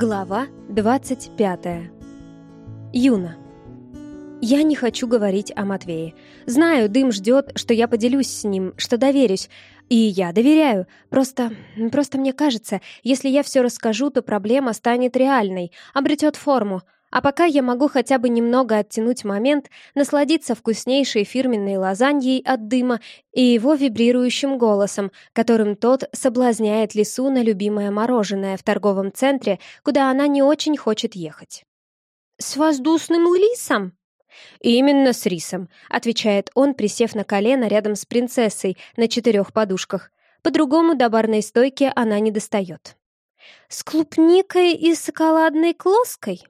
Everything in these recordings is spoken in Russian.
Глава 25. Юна. Я не хочу говорить о Матвее. Знаю, дым ждет, что я поделюсь с ним, что доверюсь. И я доверяю. Просто... просто мне кажется, если я все расскажу, то проблема станет реальной, обретет форму. А пока я могу хотя бы немного оттянуть момент, насладиться вкуснейшей фирменной лазаньей от дыма и его вибрирующим голосом, которым тот соблазняет лису на любимое мороженое в торговом центре, куда она не очень хочет ехать. «С воздушным лисом?» «Именно с рисом», — отвечает он, присев на колено рядом с принцессой на четырех подушках. По-другому до барной стойки она не достает. «С клубникой и шоколадной клоской?»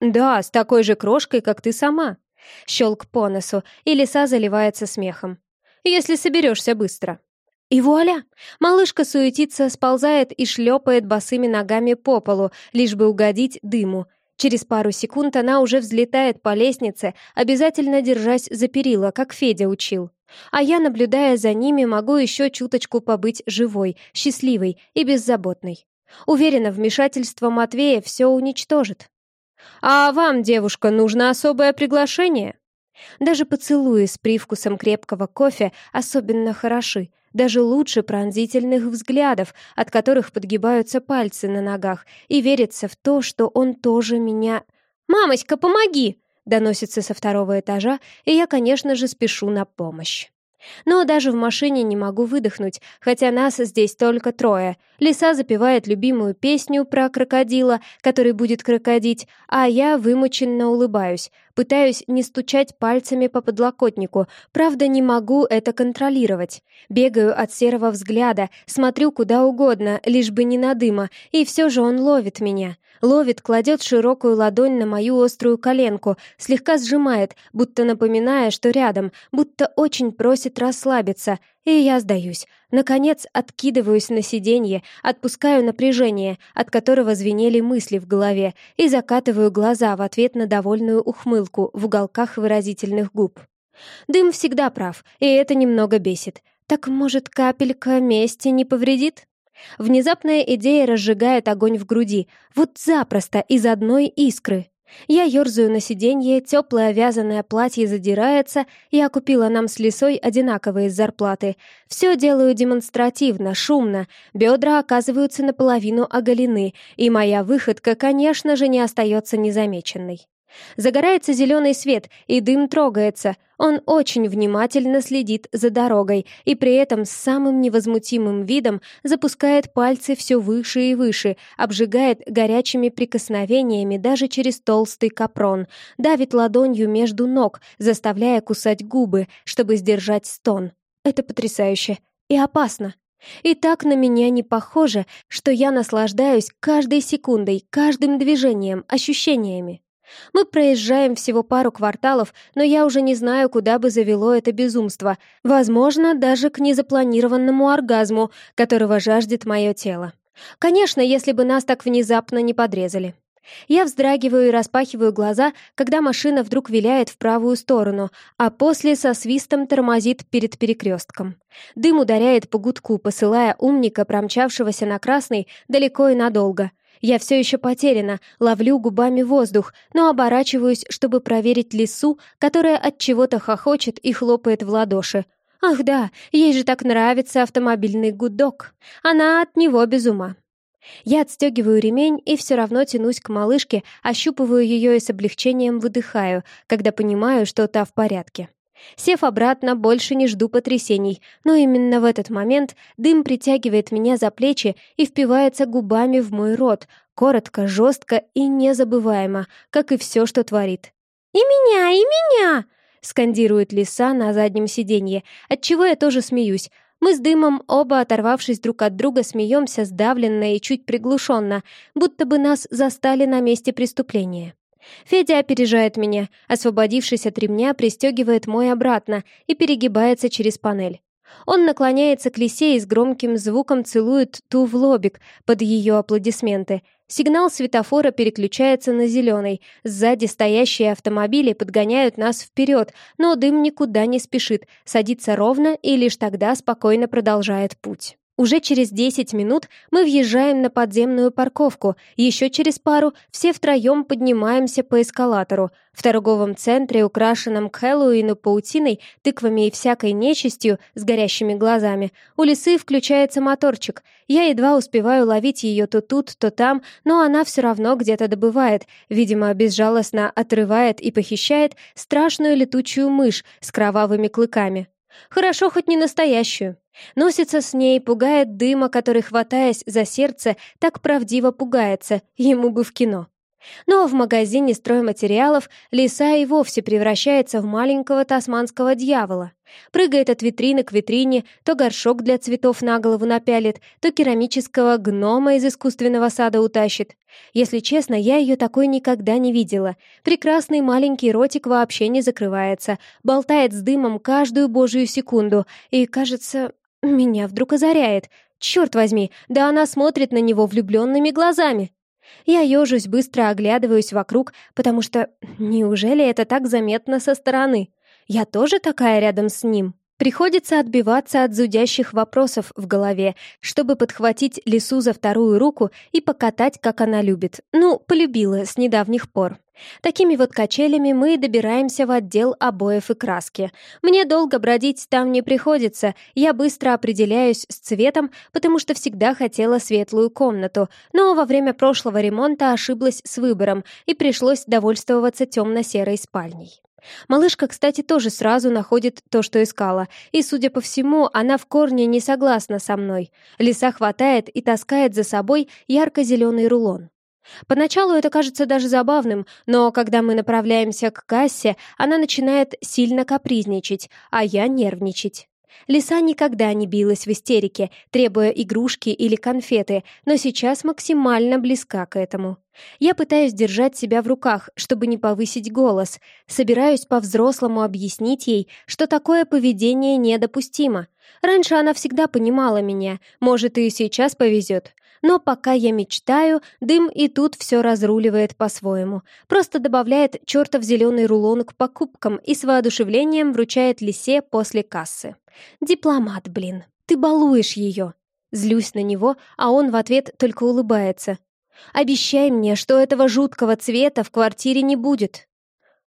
«Да, с такой же крошкой, как ты сама». Щелк по носу, и лиса заливается смехом. «Если соберешься быстро». И вуаля! Малышка суетится, сползает и шлепает босыми ногами по полу, лишь бы угодить дыму. Через пару секунд она уже взлетает по лестнице, обязательно держась за перила, как Федя учил. А я, наблюдая за ними, могу еще чуточку побыть живой, счастливой и беззаботной. Уверена, вмешательство Матвея все уничтожит. «А вам, девушка, нужно особое приглашение?» Даже поцелуи с привкусом крепкого кофе особенно хороши, даже лучше пронзительных взглядов, от которых подгибаются пальцы на ногах, и верится в то, что он тоже меня... «Мамочка, помоги!» доносится со второго этажа, и я, конечно же, спешу на помощь. Но даже в машине не могу выдохнуть, хотя нас здесь только трое. Лиса запевает любимую песню про крокодила, который будет крокодить, а я вымученно улыбаюсь, пытаюсь не стучать пальцами по подлокотнику, правда не могу это контролировать. Бегаю от серого взгляда, смотрю куда угодно, лишь бы не на дыма, и все же он ловит меня. Ловит, кладет широкую ладонь на мою острую коленку, слегка сжимает, будто напоминая, что рядом, будто очень просит расслабиться, и я сдаюсь. Наконец, откидываюсь на сиденье, отпускаю напряжение, от которого звенели мысли в голове, и закатываю глаза в ответ на довольную ухмылку в уголках выразительных губ. Дым всегда прав, и это немного бесит. Так, может, капелька мести не повредит? Внезапная идея разжигает огонь в груди, вот запросто, из одной искры. Я ерзаю на сиденье, теплое вязаное платье задирается, я купила нам с лисой одинаковые зарплаты. Все делаю демонстративно, шумно, бедра оказываются наполовину оголены, и моя выходка, конечно же, не остается незамеченной. Загорается зеленый свет, и дым трогается. Он очень внимательно следит за дорогой и при этом с самым невозмутимым видом запускает пальцы все выше и выше, обжигает горячими прикосновениями даже через толстый капрон, давит ладонью между ног, заставляя кусать губы, чтобы сдержать стон. Это потрясающе и опасно. И так на меня не похоже, что я наслаждаюсь каждой секундой, каждым движением, ощущениями. Мы проезжаем всего пару кварталов, но я уже не знаю, куда бы завело это безумство. Возможно, даже к незапланированному оргазму, которого жаждет мое тело. Конечно, если бы нас так внезапно не подрезали. Я вздрагиваю и распахиваю глаза, когда машина вдруг виляет в правую сторону, а после со свистом тормозит перед перекрестком. Дым ударяет по гудку, посылая умника, промчавшегося на красный, далеко и надолго — я все еще потеряна, ловлю губами воздух, но оборачиваюсь, чтобы проверить лису, которая от чего-то хохочет и хлопает в ладоши. Ах да, ей же так нравится автомобильный гудок. Она от него без ума. Я отстегиваю ремень и все равно тянусь к малышке, ощупываю ее и с облегчением выдыхаю, когда понимаю, что та в порядке. Сев обратно, больше не жду потрясений, но именно в этот момент дым притягивает меня за плечи и впивается губами в мой рот, коротко, жестко и незабываемо, как и все, что творит. «И меня, и меня!» — скандирует лиса на заднем сиденье, отчего я тоже смеюсь. Мы с дымом, оба оторвавшись друг от друга, смеемся сдавленно и чуть приглушенно, будто бы нас застали на месте преступления. Федя опережает меня, освободившись от ремня, пристегивает мой обратно и перегибается через панель. Он наклоняется к лисе и с громким звуком целует ту в лобик под ее аплодисменты. Сигнал светофора переключается на зеленый. Сзади стоящие автомобили подгоняют нас вперед, но дым никуда не спешит, садится ровно и лишь тогда спокойно продолжает путь. Уже через 10 минут мы въезжаем на подземную парковку, еще через пару все втроем поднимаемся по эскалатору. В торговом центре, украшенном к Хэллоуину паутиной, тыквами и всякой нечистью с горящими глазами, у лисы включается моторчик. Я едва успеваю ловить ее то тут, то там, но она все равно где-то добывает, видимо, безжалостно отрывает и похищает страшную летучую мышь с кровавыми клыками. Хорошо хоть не настоящую. Носится с ней, пугает дыма, который, хватаясь за сердце, так правдиво пугается, ему бы в кино. Но в магазине стройматериалов лиса и вовсе превращается в маленького тасманского дьявола. Прыгает от витрины к витрине, то горшок для цветов на голову напялит, то керамического гнома из искусственного сада утащит. Если честно, я ее такой никогда не видела. Прекрасный маленький ротик вообще не закрывается, болтает с дымом каждую божью секунду, и, кажется, меня вдруг озаряет. Черт возьми, да она смотрит на него влюбленными глазами. Я ежусь, быстро оглядываюсь вокруг, потому что неужели это так заметно со стороны? Я тоже такая рядом с ним? Приходится отбиваться от зудящих вопросов в голове, чтобы подхватить лису за вторую руку и покатать, как она любит. Ну, полюбила с недавних пор. Такими вот качелями мы добираемся в отдел обоев и краски. Мне долго бродить там не приходится, я быстро определяюсь с цветом, потому что всегда хотела светлую комнату, но во время прошлого ремонта ошиблась с выбором и пришлось довольствоваться темно-серой спальней. Малышка, кстати, тоже сразу находит то, что искала, и, судя по всему, она в корне не согласна со мной. Лиса хватает и таскает за собой ярко-зеленый рулон. Поначалу это кажется даже забавным, но когда мы направляемся к кассе, она начинает сильно капризничать, а я нервничать. Лиса никогда не билась в истерике, требуя игрушки или конфеты, но сейчас максимально близка к этому. Я пытаюсь держать себя в руках, чтобы не повысить голос. Собираюсь по-взрослому объяснить ей, что такое поведение недопустимо. Раньше она всегда понимала меня, может, и сейчас повезет. Но пока я мечтаю, дым и тут все разруливает по-своему. Просто добавляет чертов зеленый рулон к покупкам и с воодушевлением вручает лисе после кассы. Дипломат, блин, ты балуешь ее. Злюсь на него, а он в ответ только улыбается. Обещай мне, что этого жуткого цвета в квартире не будет.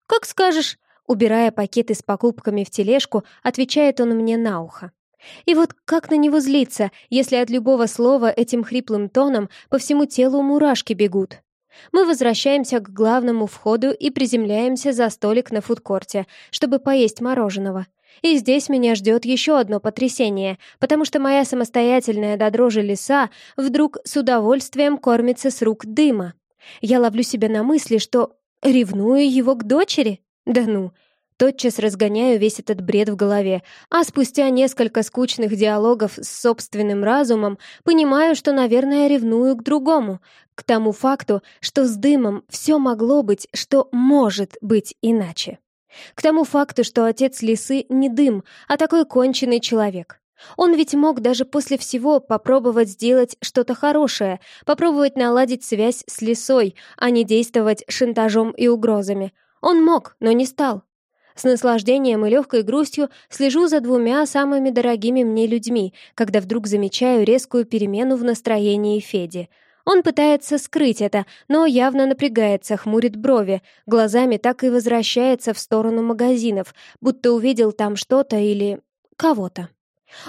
Как скажешь, убирая пакеты с покупками в тележку, отвечает он мне на ухо. И вот как на него злиться, если от любого слова этим хриплым тоном по всему телу мурашки бегут? Мы возвращаемся к главному входу и приземляемся за столик на фудкорте, чтобы поесть мороженого. И здесь меня ждет еще одно потрясение, потому что моя самостоятельная до дрожи лиса вдруг с удовольствием кормится с рук дыма. Я ловлю себя на мысли, что ревную его к дочери. Да ну, Тотчас разгоняю весь этот бред в голове, а спустя несколько скучных диалогов с собственным разумом понимаю, что, наверное, ревную к другому, к тому факту, что с дымом все могло быть, что может быть иначе. К тому факту, что отец лисы не дым, а такой конченый человек. Он ведь мог даже после всего попробовать сделать что-то хорошее, попробовать наладить связь с лисой, а не действовать шантажом и угрозами. Он мог, но не стал. С наслаждением и легкой грустью слежу за двумя самыми дорогими мне людьми, когда вдруг замечаю резкую перемену в настроении Феди. Он пытается скрыть это, но явно напрягается, хмурит брови, глазами так и возвращается в сторону магазинов, будто увидел там что-то или кого-то.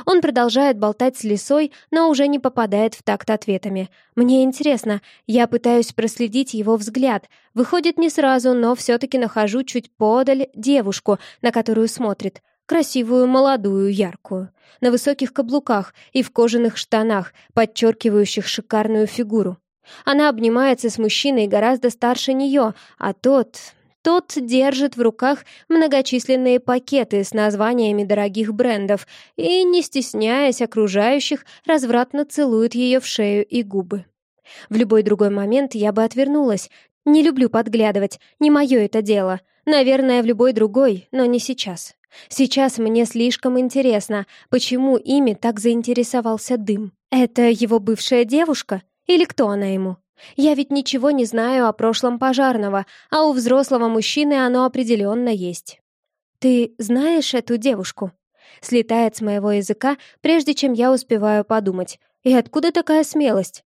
Он продолжает болтать с лисой, но уже не попадает в такт ответами. Мне интересно, я пытаюсь проследить его взгляд. Выходит не сразу, но все-таки нахожу чуть подаль девушку, на которую смотрит. Красивую, молодую, яркую. На высоких каблуках и в кожаных штанах, подчеркивающих шикарную фигуру. Она обнимается с мужчиной гораздо старше нее, а тот... Тот держит в руках многочисленные пакеты с названиями дорогих брендов и, не стесняясь окружающих, развратно целует ее в шею и губы. В любой другой момент я бы отвернулась. Не люблю подглядывать, не мое это дело. Наверное, в любой другой, но не сейчас. Сейчас мне слишком интересно, почему ими так заинтересовался дым. Это его бывшая девушка? Или кто она ему? Я ведь ничего не знаю о прошлом пожарного, а у взрослого мужчины оно определенно есть. Ты знаешь эту девушку? Слетает с моего языка, прежде чем я успеваю подумать. И откуда такая смелость?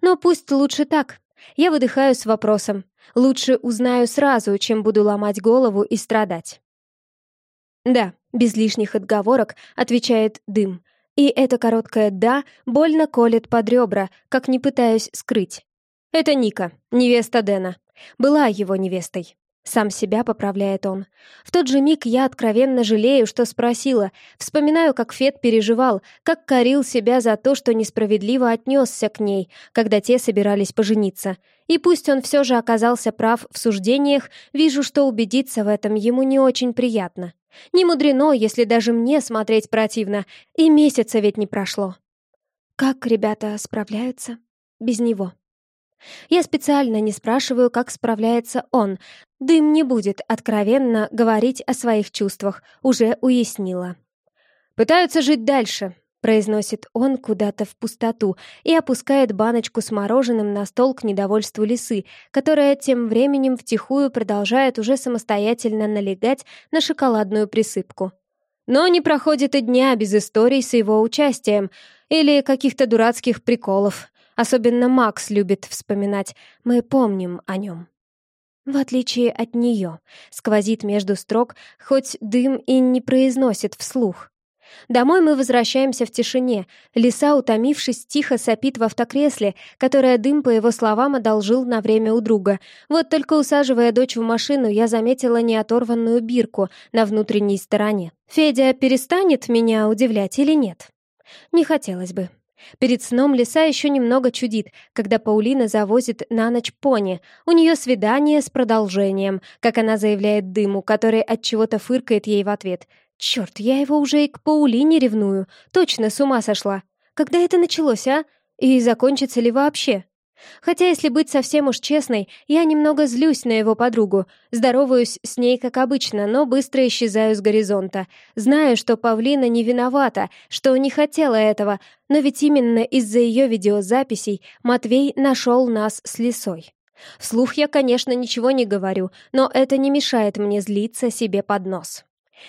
Но пусть лучше так. Я выдыхаю с вопросом. Лучше узнаю сразу, чем буду ломать голову и страдать. «Да», — без лишних отговорок, отвечает дым. И это короткое «да» больно колет под ребра, как не пытаюсь скрыть. Это Ника, невеста Дэна. Была его невестой. Сам себя поправляет он. В тот же миг я откровенно жалею, что спросила. Вспоминаю, как Фет переживал, как корил себя за то, что несправедливо отнесся к ней, когда те собирались пожениться. И пусть он все же оказался прав в суждениях, вижу, что убедиться в этом ему не очень приятно. Не мудрено, если даже мне смотреть противно, и месяца ведь не прошло. Как ребята справляются без него? Я специально не спрашиваю, как справляется он. Дым не будет откровенно говорить о своих чувствах, уже уяснила. «Пытаются жить дальше», — произносит он куда-то в пустоту и опускает баночку с мороженым на стол к недовольству лисы, которая тем временем втихую продолжает уже самостоятельно налегать на шоколадную присыпку. Но не проходит и дня без историй с его участием или каких-то дурацких приколов. Особенно Макс любит вспоминать. Мы помним о нем. В отличие от нее, сквозит между строк, хоть дым и не произносит вслух. Домой мы возвращаемся в тишине. Лиса, утомившись, тихо сопит в автокресле, которое дым, по его словам, одолжил на время у друга. Вот только усаживая дочь в машину, я заметила неоторванную бирку на внутренней стороне. Федя перестанет меня удивлять или нет? Не хотелось бы. Перед сном лиса еще немного чудит, когда Паулина завозит на ночь пони. У нее свидание с продолжением, как она заявляет дыму, который от чего-то фыркает ей в ответ. Черт, я его уже и к Паулине ревную. Точно с ума сошла. Когда это началось, а? И закончится ли вообще? Хотя, если быть совсем уж честной, я немного злюсь на его подругу. Здороваюсь с ней, как обычно, но быстро исчезаю с горизонта. Знаю, что Павлина не виновата, что не хотела этого, но ведь именно из-за ее видеозаписей Матвей нашел нас с лисой. Вслух я, конечно, ничего не говорю, но это не мешает мне злиться себе под нос.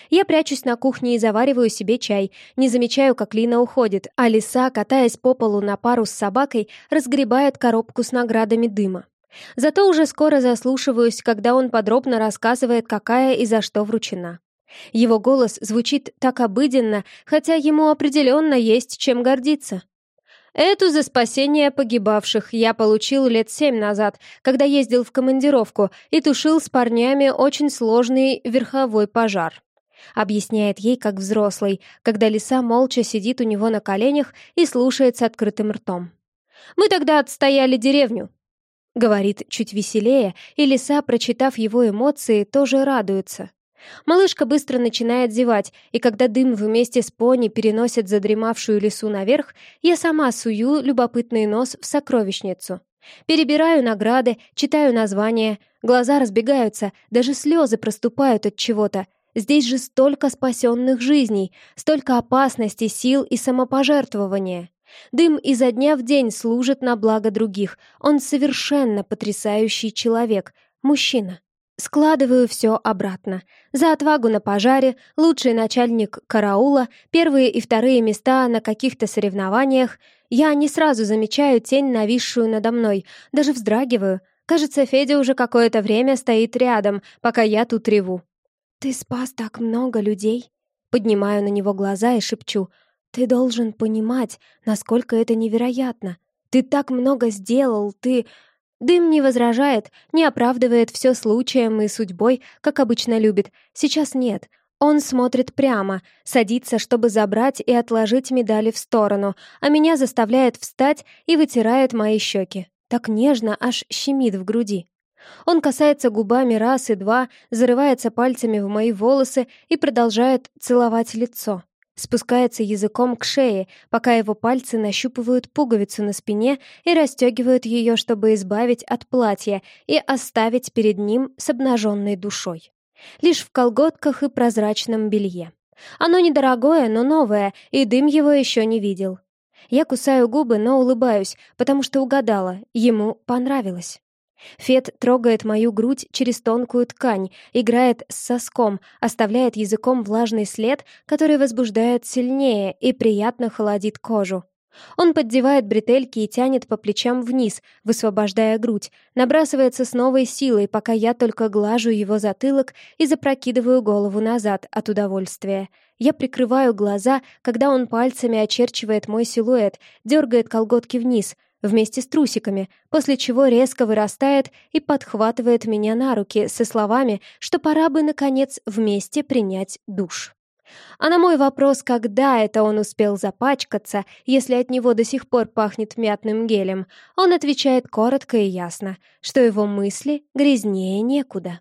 Я прячусь на кухне и завариваю себе чай, не замечаю, как Лина уходит, а лиса, катаясь по полу на пару с собакой, разгребает коробку с наградами дыма. Зато уже скоро заслушиваюсь, когда он подробно рассказывает, какая и за что вручена. Его голос звучит так обыденно, хотя ему определенно есть чем гордиться. Эту за спасение погибавших я получил лет семь назад, когда ездил в командировку и тушил с парнями очень сложный верховой пожар. Объясняет ей, как взрослый, когда лиса молча сидит у него на коленях и слушает с открытым ртом. «Мы тогда отстояли деревню», — говорит чуть веселее, и лиса, прочитав его эмоции, тоже радуется. Малышка быстро начинает зевать, и когда дым вместе с пони переносит задремавшую лису наверх, я сама сую любопытный нос в сокровищницу. Перебираю награды, читаю названия, глаза разбегаются, даже слезы проступают от чего-то, Здесь же столько спасенных жизней, столько опасностей, сил и самопожертвования. Дым изо дня в день служит на благо других. Он совершенно потрясающий человек, мужчина. Складываю все обратно. За отвагу на пожаре, лучший начальник караула, первые и вторые места на каких-то соревнованиях. Я не сразу замечаю тень, нависшую надо мной, даже вздрагиваю. Кажется, Федя уже какое-то время стоит рядом, пока я тут реву. «Ты спас так много людей!» Поднимаю на него глаза и шепчу. «Ты должен понимать, насколько это невероятно! Ты так много сделал, ты...» Дым не возражает, не оправдывает все случаем и судьбой, как обычно любит. Сейчас нет. Он смотрит прямо, садится, чтобы забрать и отложить медали в сторону, а меня заставляет встать и вытирает мои щеки. Так нежно, аж щемит в груди. Он касается губами раз и два, зарывается пальцами в мои волосы и продолжает целовать лицо. Спускается языком к шее, пока его пальцы нащупывают пуговицу на спине и расстегивают ее, чтобы избавить от платья и оставить перед ним с обнаженной душой. Лишь в колготках и прозрачном белье. Оно недорогое, но новое, и дым его еще не видел. Я кусаю губы, но улыбаюсь, потому что угадала, ему понравилось. Фет трогает мою грудь через тонкую ткань, играет с соском, оставляет языком влажный след, который возбуждает сильнее и приятно холодит кожу. Он поддевает бретельки и тянет по плечам вниз, высвобождая грудь, набрасывается с новой силой, пока я только глажу его затылок и запрокидываю голову назад от удовольствия. Я прикрываю глаза, когда он пальцами очерчивает мой силуэт, дергает колготки вниз, вместе с трусиками, после чего резко вырастает и подхватывает меня на руки со словами, что пора бы, наконец, вместе принять душ. А на мой вопрос, когда это он успел запачкаться, если от него до сих пор пахнет мятным гелем, он отвечает коротко и ясно, что его мысли грязнее некуда.